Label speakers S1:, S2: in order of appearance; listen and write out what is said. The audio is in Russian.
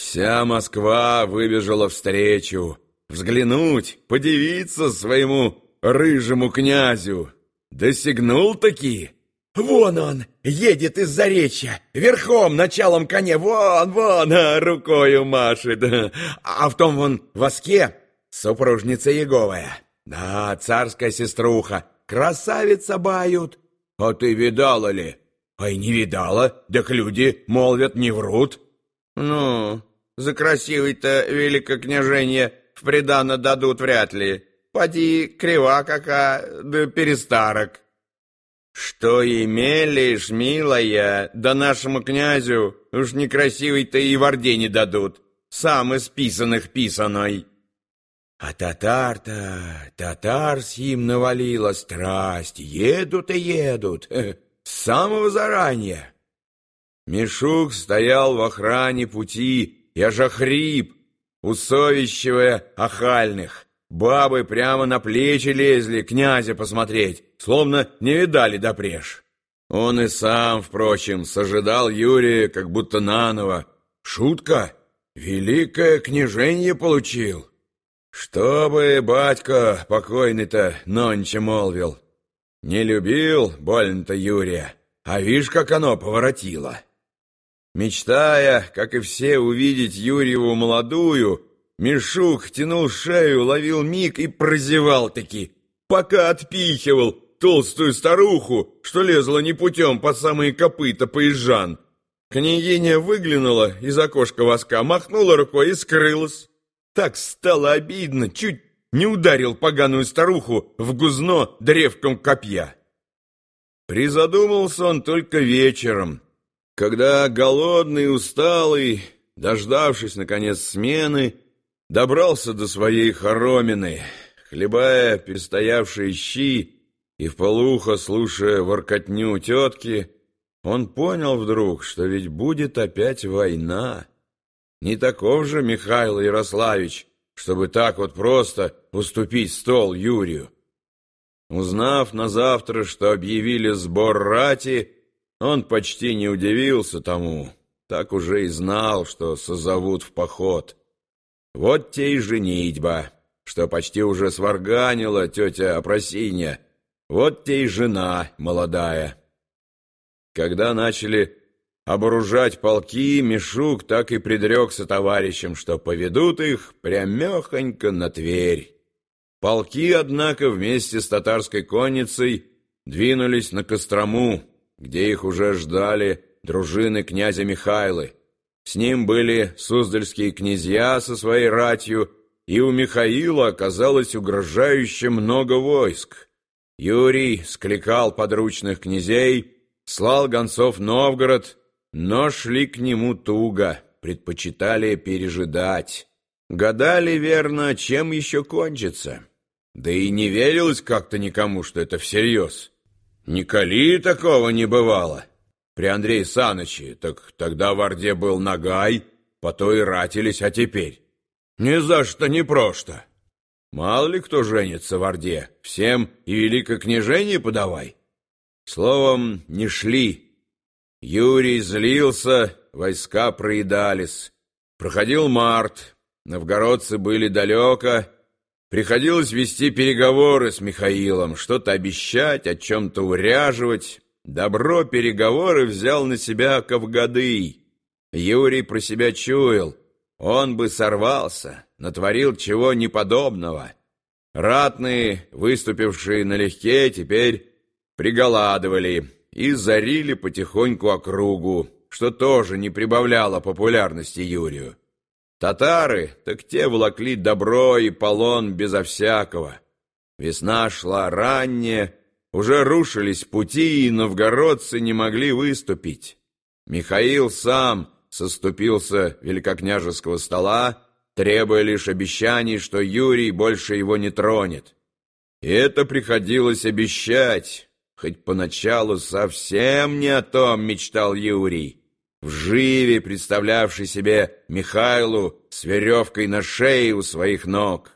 S1: Вся Москва выбежала встречу, взглянуть, подивиться своему рыжему князю. Досягнул-таки. Вон он, едет из Заречья, верхом, началом коне, вон, вон, а, рукою машет. А в том вон воске супружница Еговая. Да, царская сеструха, красавица бают. А ты видала ли? Ай, не видала, так люди, молвят, не врут. Ну, за красивый-то великокняжение в придано дадут вряд ли. Поди, крива какая, да перестарок. Что имелишь, милая, да нашему князю уж некрасивый-то и в Орде не дадут, сам из писаных писаной. А татар-то, татар с ним навалила страсть, едут и едут, с самого заранее. Мишук стоял в охране пути, я же хрип, усовещивая охальных. Бабы прямо на плечи лезли князя посмотреть, словно не видали допреж. Он и сам, впрочем, сожидал Юрия как будто наново. Шутка? Великое княженье получил. Чтобы батька покойный-то нонче молвил. Не любил больно-то Юрия, а вишь, как оно поворотило. Мечтая, как и все, увидеть Юрьеву молодую, Мишук тянул шею, ловил миг и прозевал-таки, пока отпихивал толстую старуху, что лезла не путем по самые копыта поезжан. Княгиня выглянула из окошка воска, махнула рукой и скрылась. Так стало обидно, чуть не ударил поганую старуху в гузно древком копья. Призадумался он только вечером, когда голодный, усталый, дождавшись, наконец, смены, добрался до своей хоромины, хлебая перестоявшие щи и вполуха слушая воркотню тетки, он понял вдруг, что ведь будет опять война. Не таков же Михаил Ярославич, чтобы так вот просто уступить стол Юрию. Узнав на завтра, что объявили сбор рати, он почти не удивился тому, так уже и знал, что созовут в поход. Вот те и женитьба, что почти уже сварганила тетя Опросинья, вот те и жена молодая. Когда начали оборужать полки, Мишук так и предрекся товарищам, что поведут их прямехонько на Тверь. Полки, однако, вместе с татарской конницей двинулись на Кострому, где их уже ждали дружины князя Михайлы. С ним были суздальские князья со своей ратью, и у Михаила оказалось угрожающе много войск. Юрий скликал подручных князей, слал гонцов Новгород, но шли к нему туго, предпочитали пережидать. Гадали, верно, чем еще кончится. Да и не верилось как-то никому, что это всерьез. Николи такого не бывало. При Андрее Саныче, так тогда в Орде был Нагай, по то и ратились, а теперь? Ни за что не просто. Мало ли кто женится в Орде, всем и великое княжение подавай. Словом, не шли. Юрий злился, войска проедались. Проходил март, новгородцы были далеко, Приходилось вести переговоры с Михаилом, что-то обещать, о чем-то уряживать. Добро переговоры взял на себя Кавгадый. Юрий про себя чуял. Он бы сорвался, натворил чего неподобного. Ратные, выступившие налегке, теперь приголадывали и зарили потихоньку округу, что тоже не прибавляло популярности Юрию. Татары, так те волокли добро и полон безо всякого. Весна шла ранняя, уже рушились пути, и новгородцы не могли выступить. Михаил сам соступился великокняжеского стола, требуя лишь обещаний, что Юрий больше его не тронет. И это приходилось обещать, хоть поначалу совсем не о том мечтал Юрий в живе представлявший себе Михайлу с веревкой на шее у своих ног.